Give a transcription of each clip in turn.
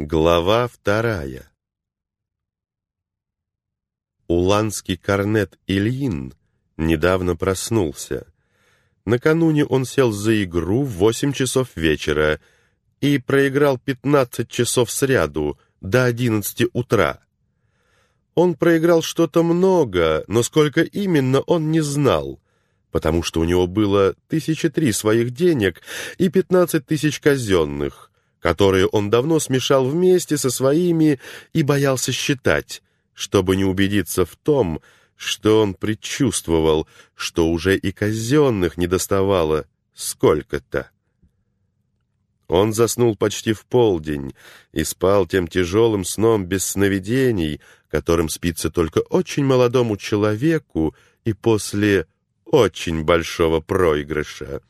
Глава вторая Уланский корнет Ильин недавно проснулся. Накануне он сел за игру в восемь часов вечера и проиграл пятнадцать часов сряду до одиннадцати утра. Он проиграл что-то много, но сколько именно он не знал, потому что у него было тысячи три своих денег и пятнадцать тысяч казенных, которые он давно смешал вместе со своими и боялся считать, чтобы не убедиться в том, что он предчувствовал, что уже и казенных не доставало сколько-то. Он заснул почти в полдень и спал тем тяжелым сном без сновидений, которым спится только очень молодому человеку и после очень большого проигрыша.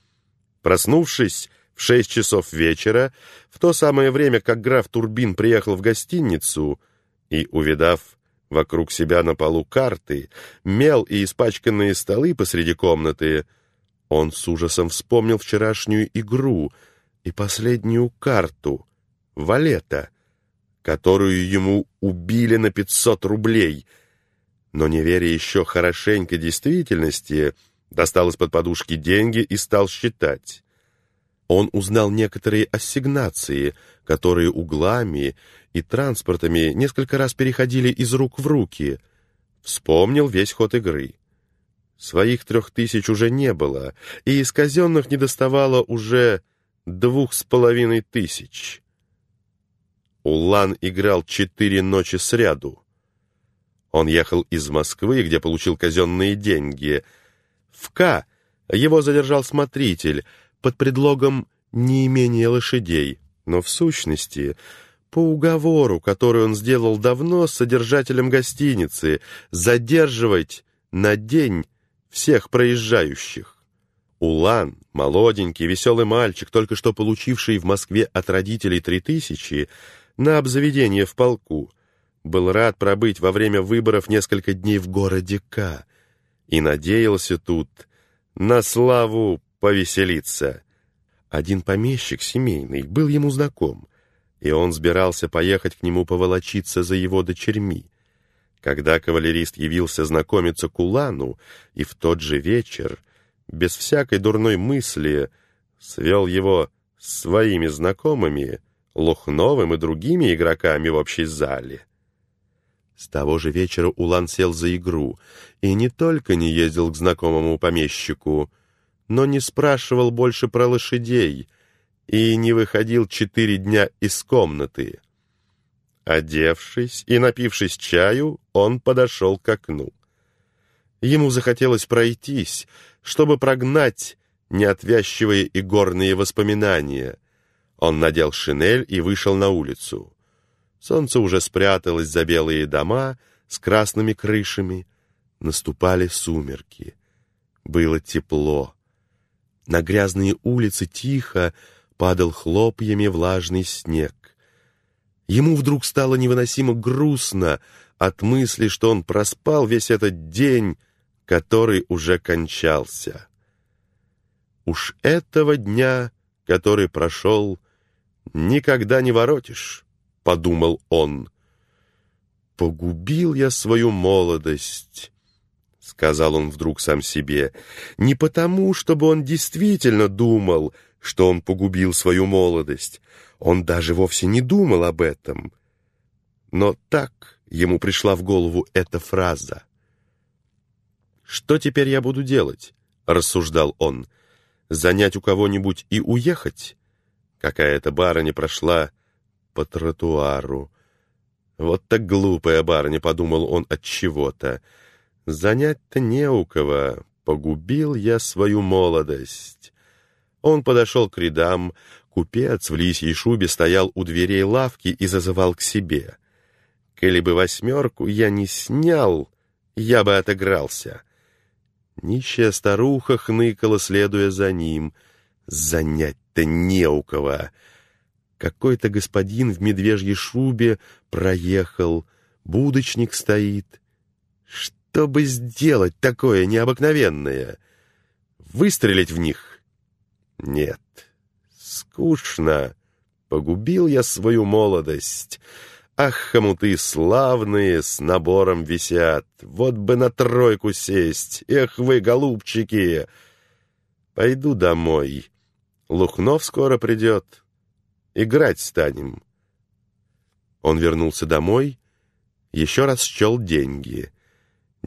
Проснувшись в шесть часов вечера, в то самое время, как граф Турбин приехал в гостиницу и, увидав вокруг себя на полу карты, мел и испачканные столы посреди комнаты, он с ужасом вспомнил вчерашнюю игру и последнюю карту — валета, которую ему убили на пятьсот рублей. Но, не веря еще хорошенько действительности, достал из-под подушки деньги и стал считать. Он узнал некоторые ассигнации, которые углами и транспортами несколько раз переходили из рук в руки. Вспомнил весь ход игры. Своих трех тысяч уже не было, и из казенных недоставало уже двух с половиной тысяч. Улан играл четыре ночи сряду. Он ехал из Москвы, где получил казенные деньги. В К его задержал смотритель — под предлогом неимения лошадей, но в сущности по уговору, который он сделал давно с содержателем гостиницы, задерживать на день всех проезжающих. Улан, молоденький, веселый мальчик, только что получивший в Москве от родителей три тысячи на обзаведение в полку, был рад пробыть во время выборов несколько дней в городе К и надеялся тут на славу повеселиться. Один помещик семейный был ему знаком, и он сбирался поехать к нему поволочиться за его дочерьми. Когда кавалерист явился знакомиться к Улану, и в тот же вечер, без всякой дурной мысли, свел его с своими знакомыми, Лухновым и другими игроками в общей зале. С того же вечера Улан сел за игру и не только не ездил к знакомому помещику, но не спрашивал больше про лошадей и не выходил четыре дня из комнаты. Одевшись и напившись чаю, он подошел к окну. Ему захотелось пройтись, чтобы прогнать неотвязчивые и горные воспоминания. Он надел шинель и вышел на улицу. Солнце уже спряталось за белые дома с красными крышами. Наступали сумерки. Было тепло. На грязные улицы тихо падал хлопьями влажный снег. Ему вдруг стало невыносимо грустно от мысли, что он проспал весь этот день, который уже кончался. Уж этого дня, который прошел, никогда не воротишь, — подумал он. Погубил я свою молодость, — сказал он вдруг сам себе, — не потому, чтобы он действительно думал, что он погубил свою молодость. Он даже вовсе не думал об этом. Но так ему пришла в голову эта фраза. «Что теперь я буду делать?» — рассуждал он. «Занять у кого-нибудь и уехать?» Какая-то барыня прошла по тротуару. «Вот так глупая барыня», — подумал он от чего-то. Занять-то не у кого. Погубил я свою молодость. Он подошел к рядам. Купец в лисьей шубе стоял у дверей лавки и зазывал к себе. Коли бы восьмерку я не снял, я бы отыгрался. Нищая старуха хныкала, следуя за ним. Занять-то не у кого. Какой-то господин в медвежьей шубе проехал. Будочник стоит. Что? Чтобы сделать такое необыкновенное? Выстрелить в них? Нет, скучно, Погубил я свою молодость. Ах, хомуты славные, с набором висят. Вот бы на тройку сесть. Эх вы, голубчики! Пойду домой. Лухнов скоро придет. Играть станем. Он вернулся домой, еще раз счел деньги.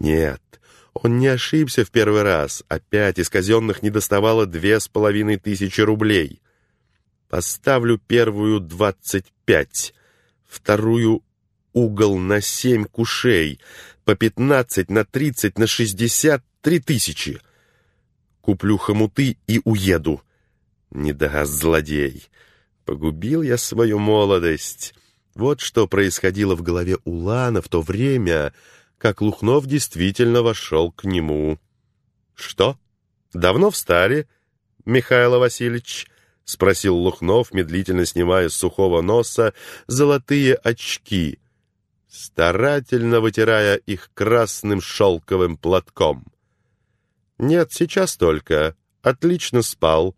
Нет, он не ошибся в первый раз. Опять из казенных недоставало две с половиной тысячи рублей. Поставлю первую двадцать пять, вторую угол на семь кушей, по пятнадцать, на тридцать, на шестьдесят, три тысячи. Куплю хомуты и уеду. Не даст злодей. Погубил я свою молодость. Вот что происходило в голове Улана в то время, как Лухнов действительно вошел к нему. «Что? Давно встали, Михаил Васильевич?» — спросил Лухнов, медлительно снимая с сухого носа золотые очки, старательно вытирая их красным шелковым платком. «Нет, сейчас только. Отлично спал».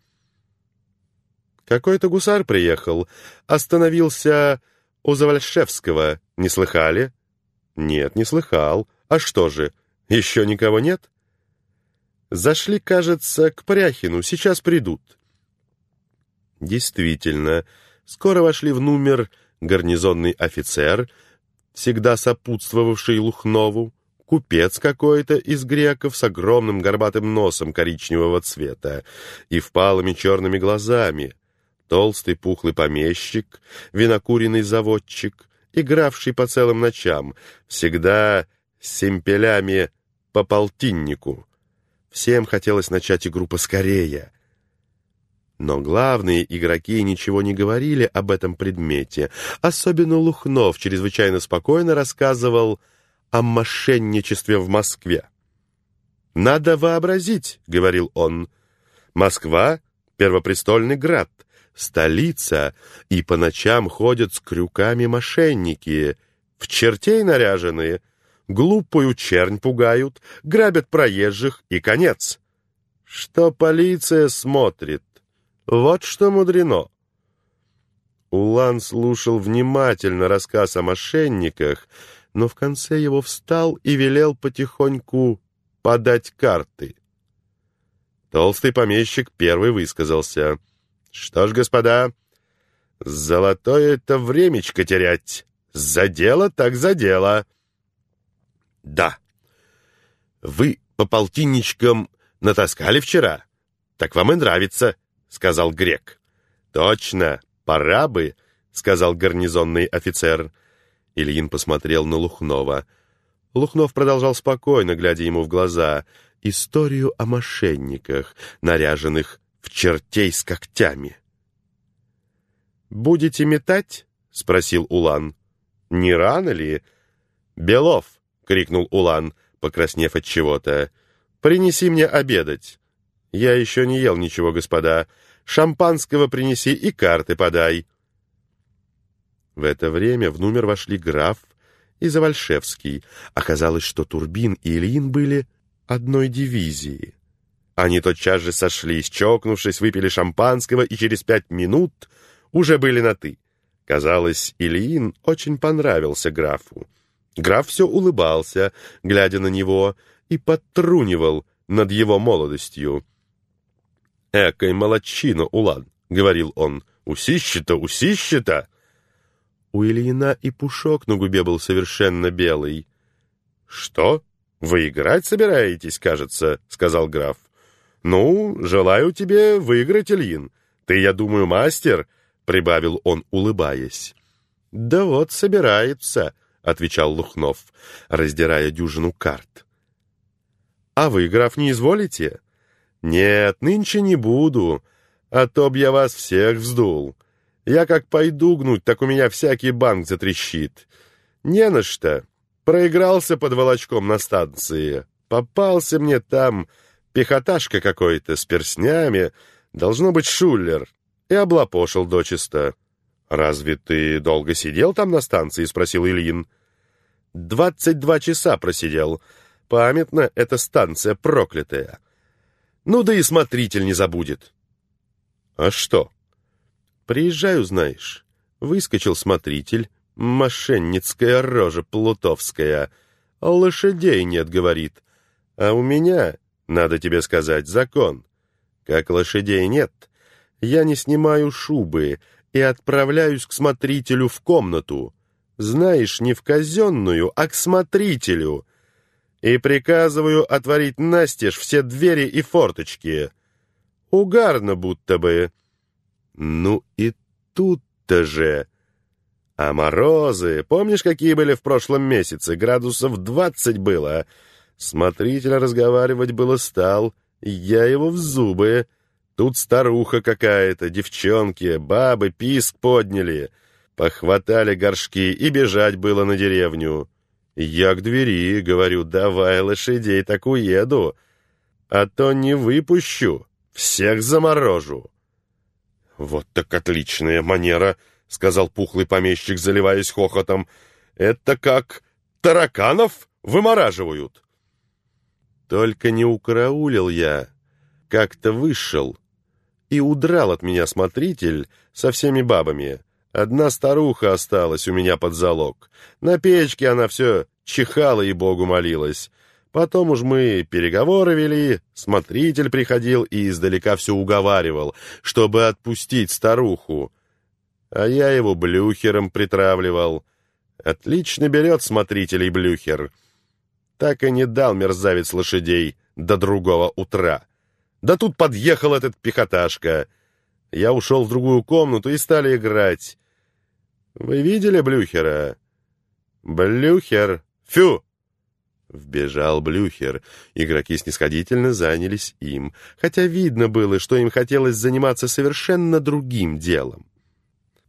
«Какой-то гусар приехал. Остановился у Завальшевского. Не слыхали?» «Нет, не слыхал. А что же, еще никого нет?» «Зашли, кажется, к Пряхину. Сейчас придут». Действительно, скоро вошли в номер гарнизонный офицер, всегда сопутствовавший Лухнову, купец какой-то из греков с огромным горбатым носом коричневого цвета и впалыми черными глазами, толстый пухлый помещик, винокуренный заводчик, игравший по целым ночам, всегда с семпелями по полтиннику. Всем хотелось начать игру поскорее. Но главные игроки ничего не говорили об этом предмете. Особенно Лухнов чрезвычайно спокойно рассказывал о мошенничестве в Москве. «Надо вообразить», — говорил он, — «Москва — первопрестольный град, столица, и по ночам ходят с крюками мошенники, в чертей наряженные, глупую чернь пугают, грабят проезжих и конец. Что полиция смотрит? Вот что мудрено. Улан слушал внимательно рассказ о мошенниках, но в конце его встал и велел потихоньку подать карты. Толстый помещик первый высказался — что ж, господа, золотое это времечко терять. За дело так за дело. Да. Вы по полтинничкам натаскали вчера? Так вам и нравится, сказал грек. Точно, пора бы, сказал гарнизонный офицер. Ильин посмотрел на Лухнова. Лухнов продолжал спокойно, глядя ему в глаза, историю о мошенниках, наряженных в чертей с когтями. «Будете метать?» — спросил Улан. «Не рано ли?» «Белов!» — крикнул Улан, покраснев от чего-то. «Принеси мне обедать». «Я еще не ел ничего, господа. Шампанского принеси и карты подай». В это время в номер вошли граф и Завальшевский. Оказалось, что Турбин и Ильин были одной дивизии. Они тотчас же сошлись, чокнувшись, выпили шампанского и через пять минут уже были на «ты». Казалось, Ильин очень понравился графу. Граф все улыбался, глядя на него, и подтрунивал над его молодостью. «Экой молодчина, Улан!» — говорил он. «Усище-то, усище-то!» У Ильина и пушок на губе был совершенно белый. «Что? Вы играть собираетесь, кажется?» — сказал граф. «Ну, желаю тебе выиграть, Ильин. Ты, я думаю, мастер», — прибавил он, улыбаясь. «Да вот собирается», — отвечал Лухнов, раздирая дюжину карт. «А вы, граф, не изволите?» «Нет, нынче не буду, а то б я вас всех вздул. Я как пойду гнуть, так у меня всякий банк затрещит. Не на что. Проигрался под волочком на станции. Попался мне там Пехоташка какой-то с перстнями, должно быть шулер, и облапошил дочисто. «Разве ты долго сидел там на станции?» — спросил Ильин. «Двадцать два часа просидел. Памятно, эта станция проклятая. Ну да и смотритель не забудет». «А что?» Приезжаю, знаешь, выскочил смотритель, мошенницкая рожа плутовская. Лошадей нет, говорит. А у меня, надо тебе сказать, закон. Как лошадей нет, я не снимаю шубы и отправляюсь к смотрителю в комнату. Знаешь, не в казенную, а к смотрителю. И приказываю отворить настежь все двери и форточки. Угарно будто бы. Ну и тут-то же... А морозы, помнишь, какие были в прошлом месяце? Градусов двадцать было. Смотритель разговаривать было стал, я его в зубы. Тут старуха какая-то, девчонки, бабы писк подняли. Похватали горшки, и бежать было на деревню. Я к двери, говорю, давай лошадей, так уеду. А то не выпущу, всех заморожу. Вот так отличная манера, сказал пухлый помещик, заливаясь хохотом. Это как тараканов вымораживают. Только не укараулил я, как-то вышел, и удрал от меня смотритель со всеми бабами. Одна старуха осталась у меня под залог. На печке она все чихала и Богу молилась. Потом уж мы переговоры вели, смотритель приходил и издалека все уговаривал, чтобы отпустить старуху. А я его блюхером притравливал. Отлично берет смотрителей блюхер. Так и не дал мерзавец лошадей до другого утра. Да тут подъехал этот пехоташка. Я ушел в другую комнату и стали играть. Вы видели Блюхера? Блюхер! Фю! Вбежал Блюхер. Игроки снисходительно занялись им, хотя видно было, что им хотелось заниматься совершенно другим делом.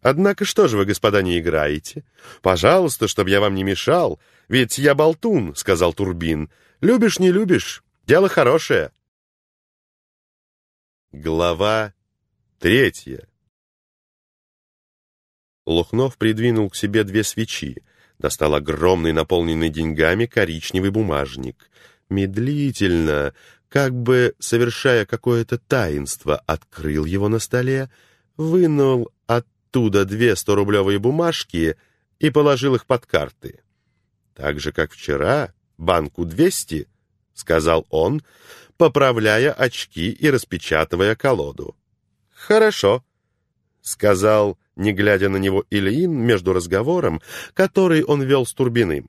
«Однако что же вы, господа, не играете? Пожалуйста, чтобы я вам не мешал, ведь я болтун», — сказал Турбин. «Любишь, не любишь, дело хорошее». Глава третья Лухнов придвинул к себе две свечи, достал огромный, наполненный деньгами, коричневый бумажник. Медлительно, как бы совершая какое-то таинство, открыл его на столе, вынул оттуда две сторублевые бумажки и положил их под карты. «Так же, как вчера, банку двести», — сказал он, поправляя очки и распечатывая колоду. «Хорошо», — сказал не глядя на него Ильин между разговором, который он вел с Турбиным.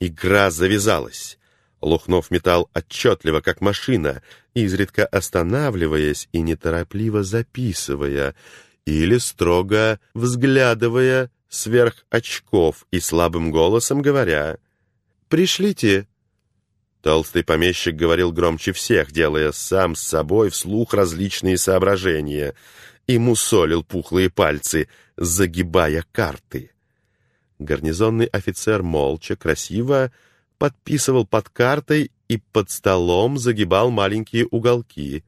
Игра завязалась. Лухнов метал отчетливо, как машина, изредка останавливаясь и неторопливо записывая, или строго взглядывая сверх очков и слабым голосом говоря «Пришлите». Толстый помещик говорил громче всех, делая сам с собой вслух различные соображения — и мусолил пухлые пальцы, загибая карты. Гарнизонный офицер молча, красиво подписывал под картой и под столом загибал маленькие уголки.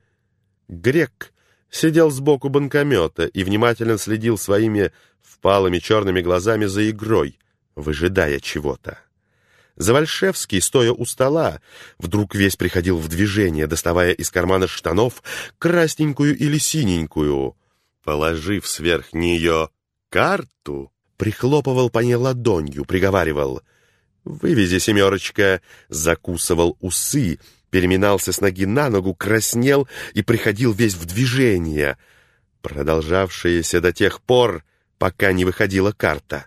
Грек сидел сбоку банкомета и внимательно следил своими впалыми черными глазами за игрой, выжидая чего-то. Завальшевский, стоя у стола, вдруг весь приходил в движение, доставая из кармана штанов красненькую или синенькую — Положив сверх нее карту, прихлопывал по ней ладонью, приговаривал «Вывези, семерочка!» закусывал усы, переминался с ноги на ногу, краснел и приходил весь в движение, продолжавшееся до тех пор, пока не выходила карта.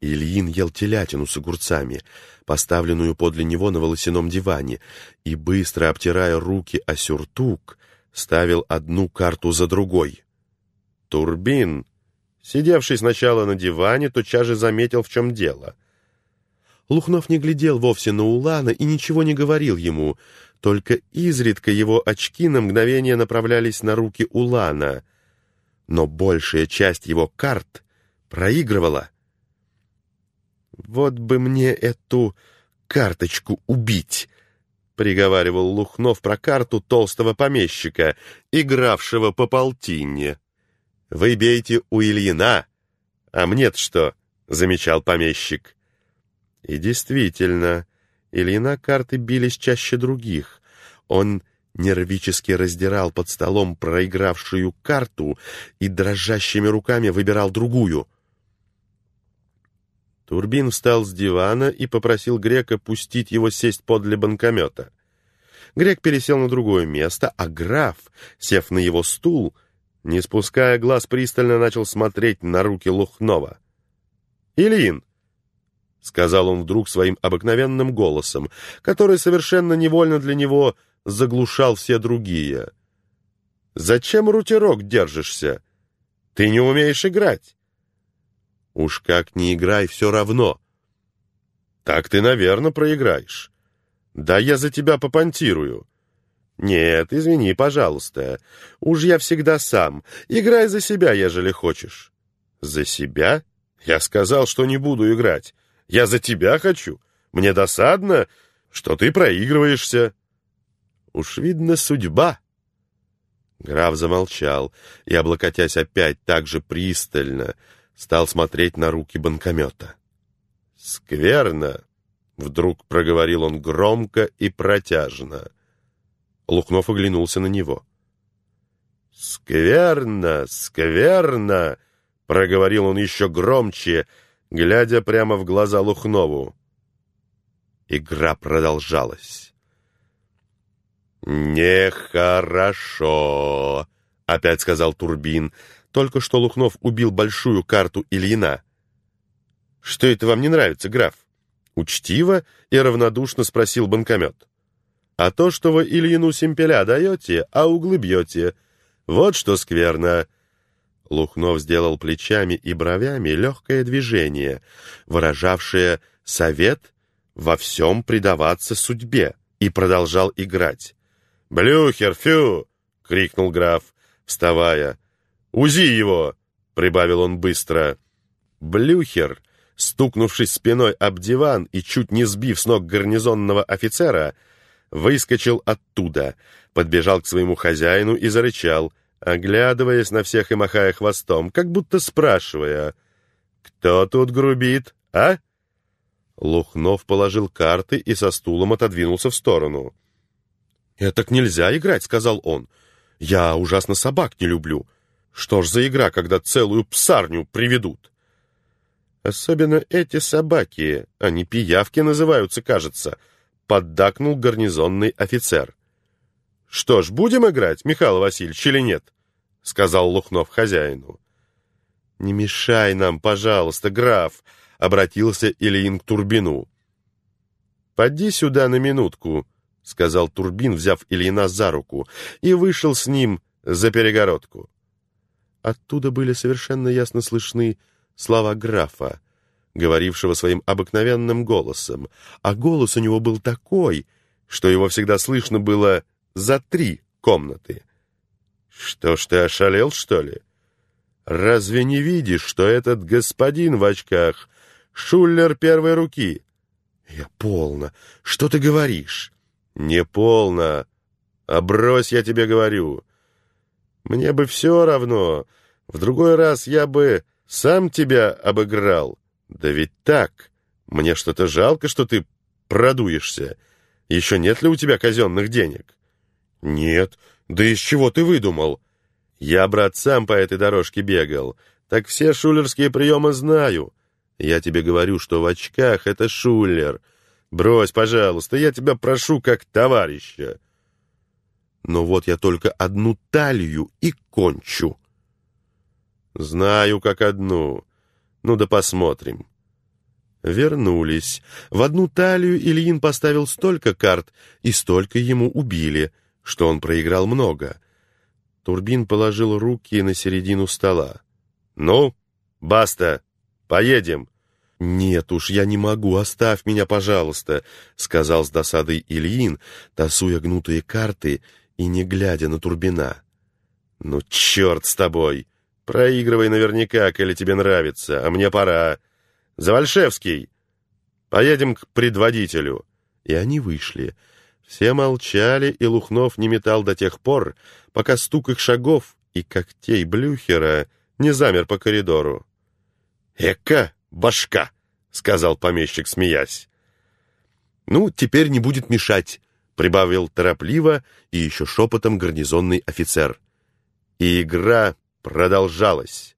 Ильин ел телятину с огурцами, поставленную подле него на волосяном диване, и, быстро обтирая руки о сюртук, ставил одну карту за другой. Турбин, сидевший сначала на диване, тотчас же заметил, в чем дело. Лухнов не глядел вовсе на Улана и ничего не говорил ему, только изредка его очки на мгновение направлялись на руки Улана, но большая часть его карт проигрывала. «Вот бы мне эту карточку убить!» — приговаривал Лухнов про карту толстого помещика, игравшего по полтинне. Вы бейте у Ильина, а мне-то что?» — замечал помещик. И действительно, Ильина карты бились чаще других. Он нервически раздирал под столом проигравшую карту и дрожащими руками выбирал другую. Турбин встал с дивана и попросил Грека пустить его сесть подле банкомета. Грек пересел на другое место, а граф, сев на его стул, не спуская глаз, пристально начал смотреть на руки Лухнова. «Ильин!» — сказал он вдруг своим обыкновенным голосом, который совершенно невольно для него заглушал все другие. «Зачем рутерок держишься? Ты не умеешь играть!» «Уж как не играй, все равно!» «Так ты, наверное, проиграешь. Да я за тебя попонтирую!» «Нет, извини, пожалуйста. Уж я всегда сам. Играй за себя, ежели хочешь». «За себя? Я сказал, что не буду играть. Я за тебя хочу. Мне досадно, что ты проигрываешься». «Уж видно судьба». Граф замолчал и, облокотясь опять так же пристально, стал смотреть на руки банкомета. «Скверно!» — вдруг проговорил он громко и протяжно. Лукнов оглянулся на него. «Скверно, скверно!» — проговорил он еще громче, глядя прямо в глаза Лухнову. Игра продолжалась. «Нехорошо», — опять сказал Турбин. Только что Лухнов убил большую карту Ильина. «Что это вам не нравится, граф?» Учтиво и равнодушно спросил банкомет а то, что вы Ильину Семпеля даете, а углы бьете. Вот что скверно». Лухнов сделал плечами и бровями легкое движение, выражавшее совет во всем предаваться судьбе, и продолжал играть. «Блюхер, фю!» — крикнул граф, вставая. «Узи его!» — прибавил он быстро. Блюхер, стукнувшись спиной об диван и чуть не сбив с ног гарнизонного офицера, выскочил оттуда, подбежал к своему хозяину и зарычал, оглядываясь на всех и махая хвостом, как будто спрашивая, «Кто тут грубит, а?» Лухнов положил карты и со стулом отодвинулся в сторону. «Так нельзя играть», — сказал он. «Я ужасно собак не люблю. Что ж за игра, когда целую псарню приведут?» «Особенно эти собаки, они пиявки называются, кажется», поддакнул гарнизонный офицер. «Что ж, будем играть, Михаил Васильевич, или нет?» — сказал Лухнов хозяину. «Не мешай нам, пожалуйста, граф», — обратился Ильин к Турбину. «Поди сюда на минутку», — сказал Турбин, взяв Ильина за руку, и вышел с ним за перегородку. Оттуда были совершенно ясно слышны слова графа говорившего своим обыкновенным голосом, а голос у него был такой, что его всегда слышно было за три комнаты. «Что ж ты ошалел, что ли? Разве не видишь, что этот господин в очках — шуллер первой руки?» «Я полно. Что ты говоришь?» «Не полно. А я тебе говорю. Мне бы все равно. В другой раз я бы сам тебя обыграл». «Да ведь так. Мне что-то жалко, что ты продуешься. Еще нет ли у тебя казенных денег?» «Нет. Да из чего ты выдумал?» «Я, брат, сам по этой дорожке бегал. Так все шулерские приемы знаю. Я тебе говорю, что в очках это шулер. Брось, пожалуйста, я тебя прошу как товарища». «Но вот я только одну талию и кончу». «Знаю, как одну. Ну да посмотрим. Вернулись. В одну талию Ильин поставил столько карт, и столько ему убили, что он проиграл много. Турбин положил руки на середину стола. «Ну, баста, поедем!» «Нет уж, я не могу, оставь меня, пожалуйста», — сказал с досадой Ильин, тасуя гнутые карты и не глядя на Турбина. «Ну, черт с тобой! Проигрывай наверняка, коли тебе нравится, а мне пора. Завальшевский, поедем к предводителю. И они вышли. Все молчали, и Лухнов не метал до тех пор, пока стук их шагов и когтей Блюхера не замер по коридору. «Эка, башка!» — сказал помещик, смеясь. «Ну, теперь не будет мешать», — прибавил торопливо и еще шепотом гарнизонный офицер. И игра продолжалась.